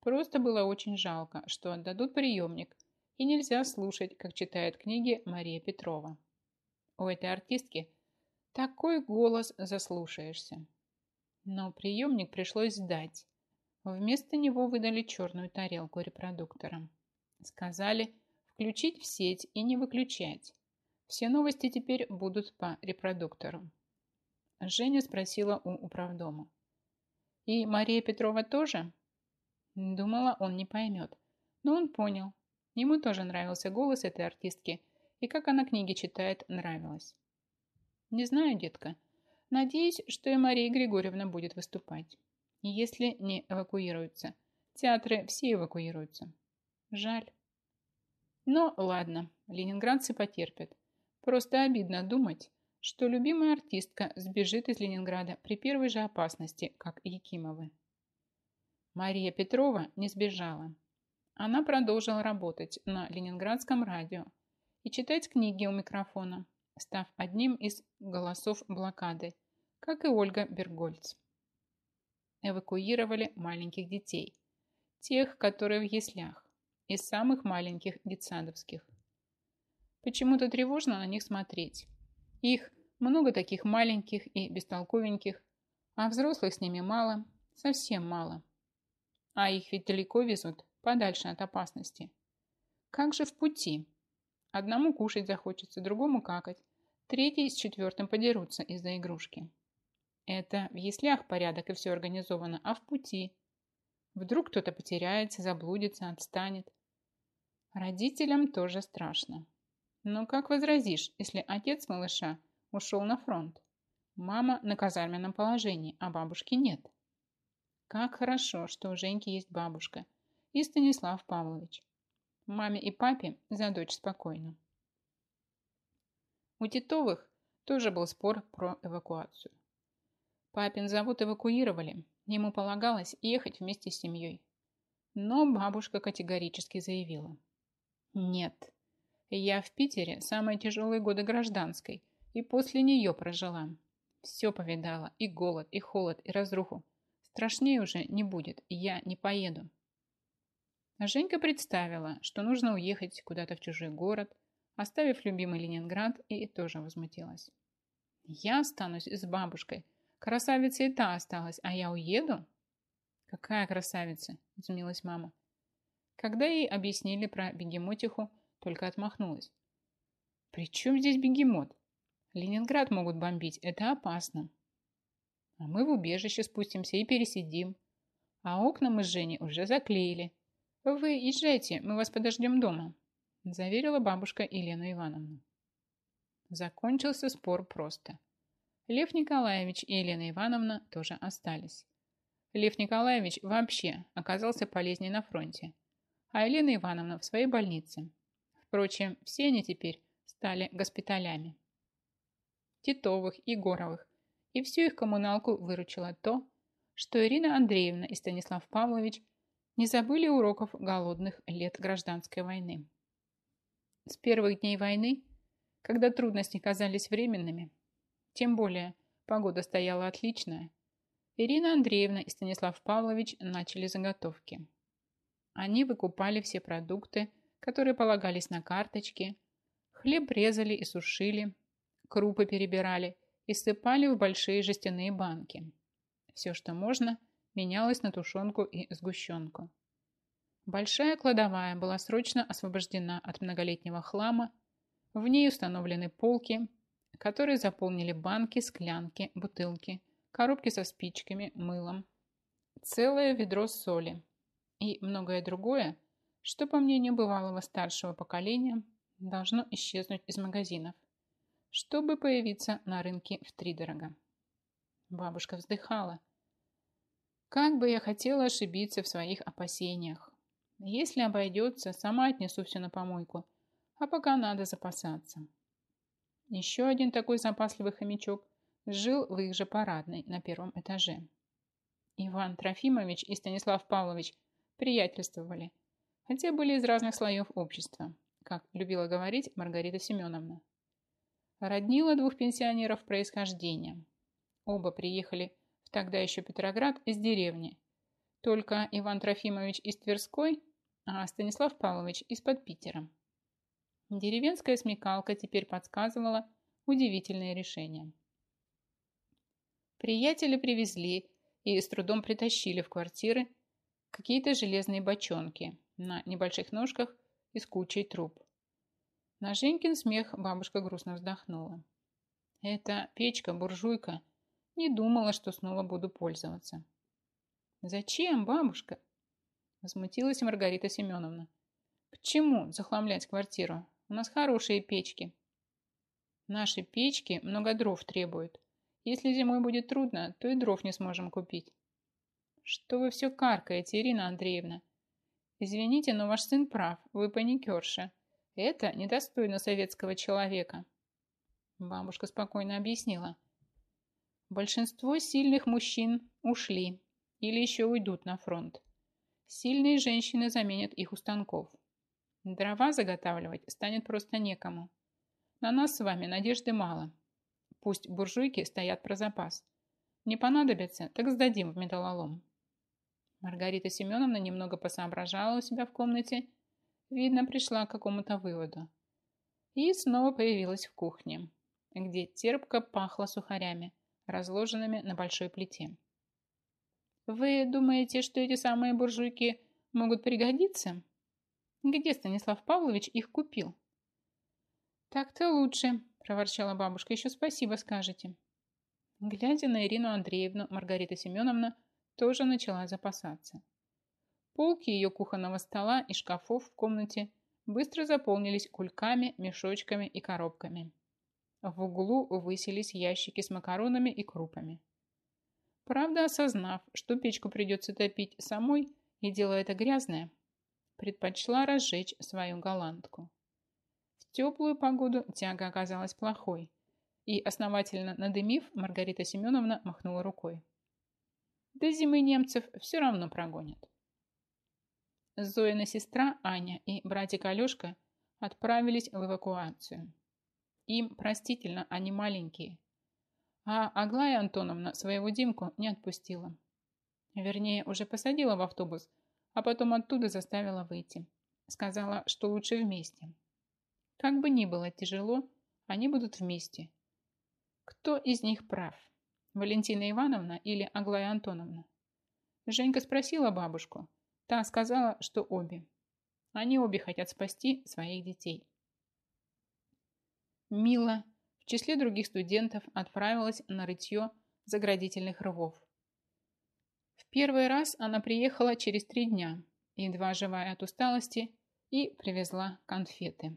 Просто было очень жалко, что отдадут приемник, и нельзя слушать, как читает книги Мария Петрова. У этой артистки такой голос заслушаешься. Но приемник пришлось сдать. Вместо него выдали черную тарелку репродуктора. Сказали включить в сеть и не выключать. Все новости теперь будут по репродуктору. Женя спросила у управдома. «И Мария Петрова тоже?» Думала, он не поймет. Но он понял. Ему тоже нравился голос этой артистки, и как она книги читает, нравилось. Не знаю, детка. Надеюсь, что и Мария Григорьевна будет выступать. Если не эвакуируются. Театры все эвакуируются. Жаль. Но ладно, ленинградцы потерпят. Просто обидно думать, что любимая артистка сбежит из Ленинграда при первой же опасности, как Якимовы. Мария Петрова не сбежала. Она продолжила работать на Ленинградском радио и читать книги у микрофона, став одним из голосов блокады, как и Ольга Бергольц. Эвакуировали маленьких детей, тех, которые в яслях, из самых маленьких детсадовских. Почему-то тревожно на них смотреть. Их много таких маленьких и бестолковеньких, а взрослых с ними мало, совсем мало. А их ведь далеко везут, подальше от опасности. Как же в пути? Одному кушать захочется, другому какать, третий с четвертым подерутся из-за игрушки. Это в яслях порядок и все организовано, а в пути. Вдруг кто-то потеряется, заблудится, отстанет. Родителям тоже страшно. Но как возразишь, если отец малыша ушел на фронт? Мама на казарменном положении, а бабушки нет. Как хорошо, что у Женьки есть бабушка и Станислав Павлович. Маме и папе за дочь спокойно. У Титовых тоже был спор про эвакуацию. Папин завод эвакуировали, ему полагалось ехать вместе с семьей. Но бабушка категорически заявила. Нет, я в Питере самые тяжелые годы гражданской и после нее прожила. Все повидала, и голод, и холод, и разруху. Страшнее уже не будет, я не поеду. Женька представила, что нужно уехать куда-то в чужой город, оставив любимый Ленинград, и тоже возмутилась. Я останусь с бабушкой. Красавица и та осталась, а я уеду? Какая красавица? Изумилась мама. Когда ей объяснили про бегемотиху, только отмахнулась. При чем здесь бегемот? Ленинград могут бомбить, это опасно. А мы в убежище спустимся и пересидим. А окна мы с Женей уже заклеили. Вы езжайте, мы вас подождем дома, заверила бабушка Елена Ивановна. Закончился спор просто. Лев Николаевич и Елена Ивановна тоже остались. Лев Николаевич вообще оказался полезнее на фронте, а Елена Ивановна в своей больнице. Впрочем, все они теперь стали госпиталями. Титовых, Егоровых и всю их коммуналку выручило то, что Ирина Андреевна и Станислав Павлович не забыли уроков голодных лет гражданской войны. С первых дней войны, когда трудности казались временными, тем более погода стояла отличная, Ирина Андреевна и Станислав Павлович начали заготовки. Они выкупали все продукты, которые полагались на карточки, хлеб резали и сушили, крупы перебирали и сыпали в большие жестяные банки. Все, что можно, менялось на тушенку и сгущенку. Большая кладовая была срочно освобождена от многолетнего хлама, в ней установлены полки, которые заполнили банки, склянки, бутылки, коробки со спичками, мылом, целое ведро соли и многое другое, что, по мнению бывалого старшего поколения, должно исчезнуть из магазинов чтобы появиться на рынке втридорога. Бабушка вздыхала. Как бы я хотела ошибиться в своих опасениях. Если обойдется, сама отнесу все на помойку, а пока надо запасаться. Еще один такой запасливый хомячок жил в их же парадной на первом этаже. Иван Трофимович и Станислав Павлович приятельствовали, хотя были из разных слоев общества, как любила говорить Маргарита Семеновна роднила двух пенсионеров происхождения. Оба приехали в тогда еще Петроград из деревни. Только Иван Трофимович из Тверской, а Станислав Павлович из-под Питера. Деревенская смекалка теперь подсказывала удивительное решение. Приятели привезли и с трудом притащили в квартиры какие-то железные бочонки на небольших ножках и с кучей труб. На Женькин смех бабушка грустно вздохнула. Эта печка-буржуйка не думала, что снова буду пользоваться. «Зачем, бабушка?» Возмутилась Маргарита Семеновна. «К чему захламлять квартиру? У нас хорошие печки». «Наши печки много дров требуют. Если зимой будет трудно, то и дров не сможем купить». «Что вы все каркаете, Ирина Андреевна?» «Извините, но ваш сын прав, вы паникерша. Это недостойно советского человека. Бабушка спокойно объяснила. Большинство сильных мужчин ушли или еще уйдут на фронт. Сильные женщины заменят их у станков. Дрова заготавливать станет просто некому. На нас с вами надежды мало. Пусть буржуйки стоят про запас. Не понадобится, так сдадим в металлолом. Маргарита Семеновна немного посоображала у себя в комнате Видно, пришла к какому-то выводу. И снова появилась в кухне, где терпко пахло сухарями, разложенными на большой плите. «Вы думаете, что эти самые буржуйки могут пригодиться? Где Станислав Павлович их купил?» «Так-то лучше», – проворчала бабушка. «Еще спасибо скажете». Глядя на Ирину Андреевну, Маргарита Семеновна тоже начала запасаться. Полки ее кухонного стола и шкафов в комнате быстро заполнились кульками, мешочками и коробками. В углу высились ящики с макаронами и крупами. Правда, осознав, что печку придется топить самой, и дело это грязное, предпочла разжечь свою голландку. В теплую погоду тяга оказалась плохой, и, основательно надымив, Маргарита Семеновна махнула рукой. До зимы немцев все равно прогонят. Зоина сестра Аня и братик Алешка отправились в эвакуацию. Им простительно, они маленькие. А Аглая Антоновна своего Димку не отпустила. Вернее, уже посадила в автобус, а потом оттуда заставила выйти. Сказала, что лучше вместе. Как бы ни было тяжело, они будут вместе. Кто из них прав? Валентина Ивановна или Аглая Антоновна? Женька спросила бабушку, Та сказала, что обе. Они обе хотят спасти своих детей. Мила в числе других студентов отправилась на рытье заградительных рвов. Первый раз она приехала через три дня, едва живая от усталости, и привезла конфеты.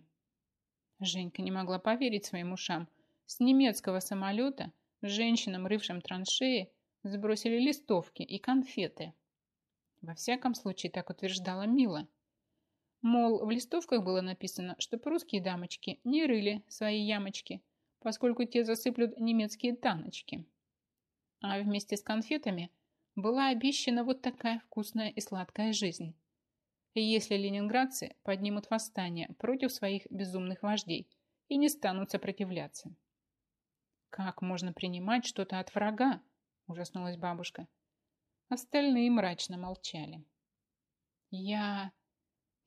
Женька не могла поверить своим ушам. С немецкого самолета женщинам, рывшим траншеи, сбросили листовки и конфеты – во всяком случае, так утверждала Мила. Мол, в листовках было написано, что прусские дамочки не рыли свои ямочки, поскольку те засыплют немецкие таночки. А вместе с конфетами была обещана вот такая вкусная и сладкая жизнь. Если ленинградцы поднимут восстание против своих безумных вождей и не станут сопротивляться. «Как можно принимать что-то от врага?» – ужаснулась бабушка. Остальные мрачно молчали. Я...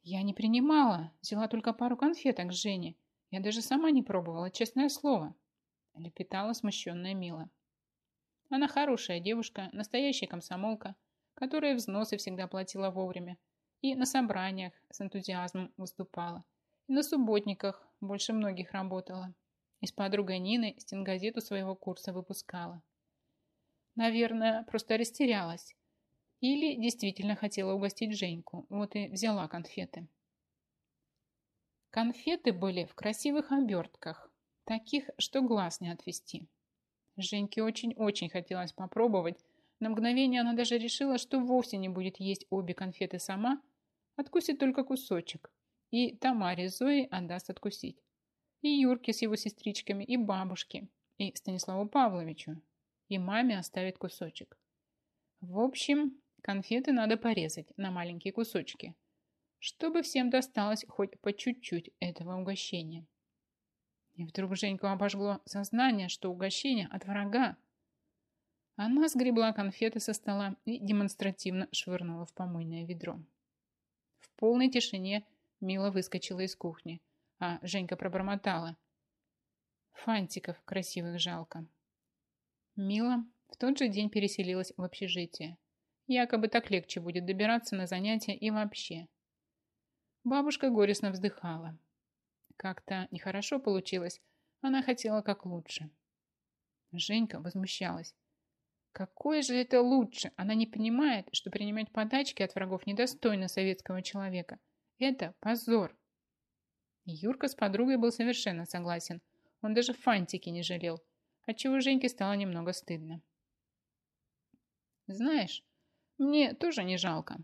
Я не принимала. Взяла только пару конфеток с Женей. Я даже сама не пробовала, честное слово. Лепетала смущенная Мила. Она хорошая девушка, настоящая комсомолка, которая взносы всегда платила вовремя. И на собраниях с энтузиазмом выступала. И на субботниках больше многих работала. И с подругой Ниной стенгазету своего курса выпускала. Наверное, просто растерялась. Или действительно хотела угостить Женьку, вот и взяла конфеты. Конфеты были в красивых обертках, таких, что глаз не отвести. Женьке очень-очень хотелось попробовать. На мгновение она даже решила, что вовсе не будет есть обе конфеты сама, откусит только кусочек, и Тамаре Зои отдаст откусить. И Юрке с его сестричками, и бабушке, и Станиславу Павловичу, и маме оставит кусочек. В общем, конфеты надо порезать на маленькие кусочки, чтобы всем досталось хоть по чуть-чуть этого угощения. И вдруг Женьку обожгло сознание, что угощение от врага. Она сгребла конфеты со стола и демонстративно швырнула в помойное ведро. В полной тишине Мила выскочила из кухни, а Женька пробормотала. Фантиков красивых жалко. Мила в тот же день переселилась в общежитие. Якобы так легче будет добираться на занятия и вообще. Бабушка горестно вздыхала. Как-то нехорошо получилось. Она хотела как лучше. Женька возмущалась. Какое же это лучше? Она не понимает, что принимать подачки от врагов недостойно советского человека. Это позор. Юрка с подругой был совершенно согласен. Он даже фантики не жалел отчего Женьке стало немного стыдно. Знаешь, мне тоже не жалко.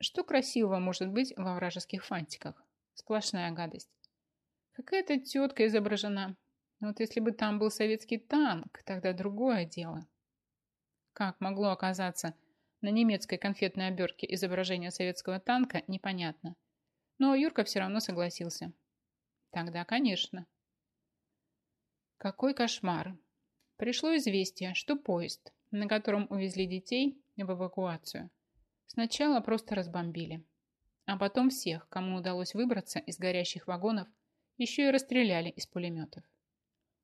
Что красивого может быть во вражеских фантиках? Сплошная гадость. Какая-то тетка изображена. Вот если бы там был советский танк, тогда другое дело. Как могло оказаться на немецкой конфетной обертке изображение советского танка, непонятно. Но Юрка все равно согласился. Тогда, конечно. Какой кошмар. Пришло известие, что поезд, на котором увезли детей в эвакуацию, сначала просто разбомбили, а потом всех, кому удалось выбраться из горящих вагонов, еще и расстреляли из пулеметов.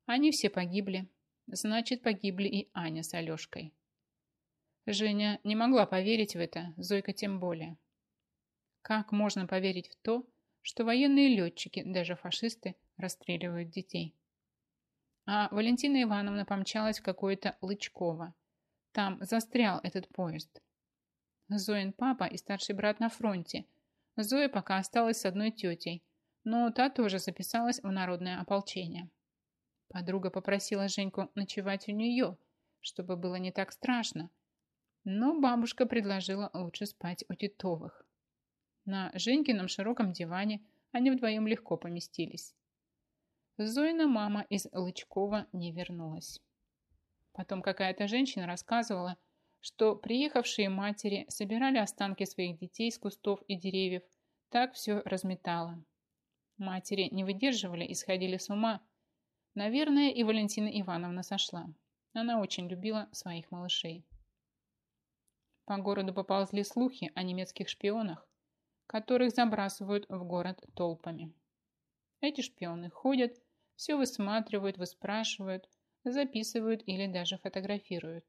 Они все погибли, значит, погибли и Аня с Алешкой. Женя не могла поверить в это, Зойка тем более. Как можно поверить в то, что военные летчики, даже фашисты, расстреливают детей? А Валентина Ивановна помчалась в какое-то Лычково. Там застрял этот поезд. Зоин папа и старший брат на фронте. Зоя пока осталась с одной тетей, но та тоже записалась в народное ополчение. Подруга попросила Женьку ночевать у нее, чтобы было не так страшно, но бабушка предложила лучше спать у Титовых. На Женькином широком диване они вдвоем легко поместились. Зоина мама из Лычкова не вернулась. Потом какая-то женщина рассказывала, что приехавшие матери собирали останки своих детей с кустов и деревьев, так все разметало. Матери не выдерживали и сходили с ума. Наверное, и Валентина Ивановна сошла. Она очень любила своих малышей. По городу поползли слухи о немецких шпионах, которых забрасывают в город толпами. Эти шпионы ходят, все высматривают, выспрашивают, записывают или даже фотографируют,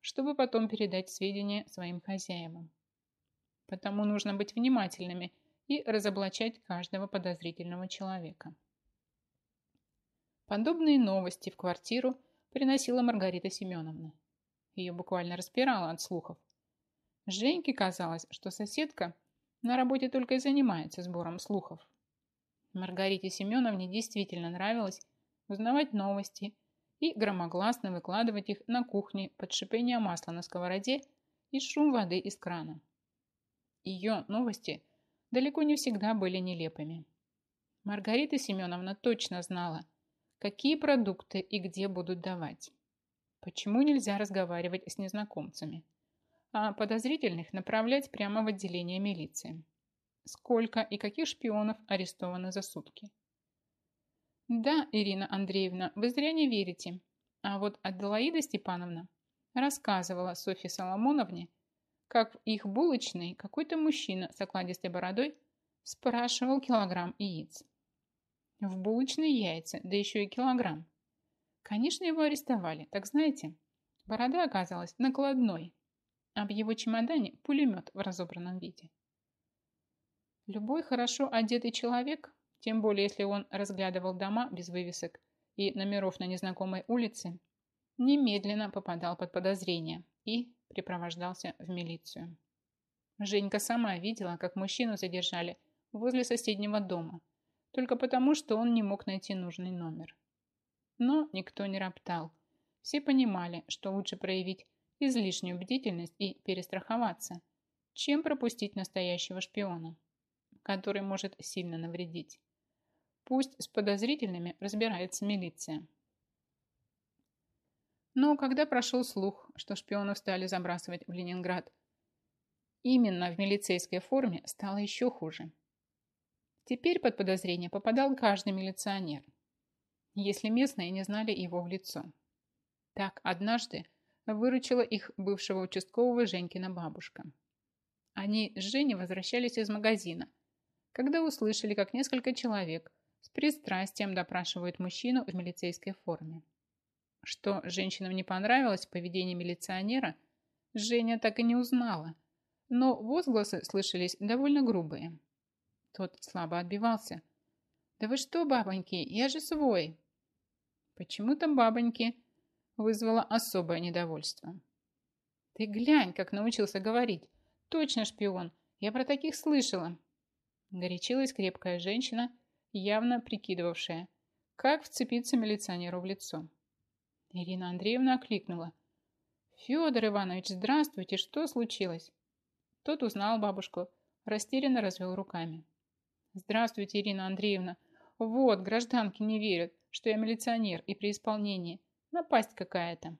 чтобы потом передать сведения своим хозяевам. Потому нужно быть внимательными и разоблачать каждого подозрительного человека. Подобные новости в квартиру приносила Маргарита Семеновна. Ее буквально распирало от слухов. Женьке казалось, что соседка на работе только и занимается сбором слухов. Маргарите Семеновне действительно нравилось узнавать новости и громогласно выкладывать их на кухне под шипение масла на сковороде и шум воды из крана. Ее новости далеко не всегда были нелепыми. Маргарита Семеновна точно знала, какие продукты и где будут давать. Почему нельзя разговаривать с незнакомцами? а подозрительных направлять прямо в отделение милиции. Сколько и каких шпионов арестовано за сутки? Да, Ирина Андреевна, вы зря не верите. А вот Аделаида Степановна рассказывала Софье Соломоновне, как в их булочной какой-то мужчина с окладистой бородой спрашивал килограмм яиц. В булочной яйца, да еще и килограмм. Конечно, его арестовали, так знаете, борода оказалась накладной, а в его чемодане пулемет в разобранном виде. Любой хорошо одетый человек, тем более если он разглядывал дома без вывесок и номеров на незнакомой улице, немедленно попадал под подозрение и припровождался в милицию. Женька сама видела, как мужчину задержали возле соседнего дома, только потому, что он не мог найти нужный номер. Но никто не роптал. Все понимали, что лучше проявить излишнюю бдительность и перестраховаться, чем пропустить настоящего шпиона, который может сильно навредить. Пусть с подозрительными разбирается милиция. Но когда прошел слух, что шпионов стали забрасывать в Ленинград, именно в милицейской форме стало еще хуже. Теперь под подозрение попадал каждый милиционер, если местные не знали его в лицо. Так однажды выручила их бывшего участкового Женькина бабушка. Они с Женей возвращались из магазина, когда услышали, как несколько человек с пристрастием допрашивают мужчину в милицейской форме. Что женщинам не понравилось в поведении милиционера, Женя так и не узнала, но возгласы слышались довольно грубые. Тот слабо отбивался. «Да вы что, бабоньки, я же свой!» Почему-то бабоньки вызвало особое недовольство. «Ты глянь, как научился говорить. Точно шпион. Я про таких слышала». Горячилась крепкая женщина, явно прикидывавшая, как вцепиться милиционеру в лицо. Ирина Андреевна окликнула. «Федор Иванович, здравствуйте, что случилось?» Тот узнал бабушку, растерянно развел руками. «Здравствуйте, Ирина Андреевна. Вот, гражданки не верят, что я милиционер и при исполнении. Напасть какая-то.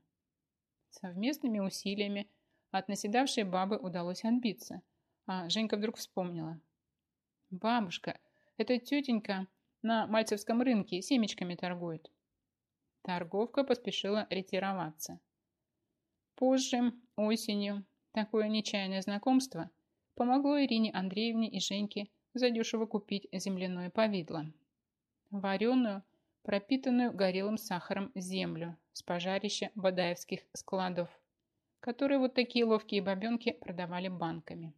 Совместными усилиями от наседавшей бабы удалось отбиться. А Женька вдруг вспомнила. «Бабушка, эта тетенька на Мальцевском рынке семечками торгует». Торговка поспешила ретироваться. Позже, осенью, такое нечаянное знакомство помогло Ирине Андреевне и Женьке задешево купить земляное повидло. Вареную, пропитанную горелым сахаром землю с пожарища бадаевских складов, которые вот такие ловкие бабенки продавали банками.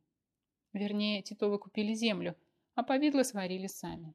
Вернее, Титовы купили землю, а повидло сварили сами.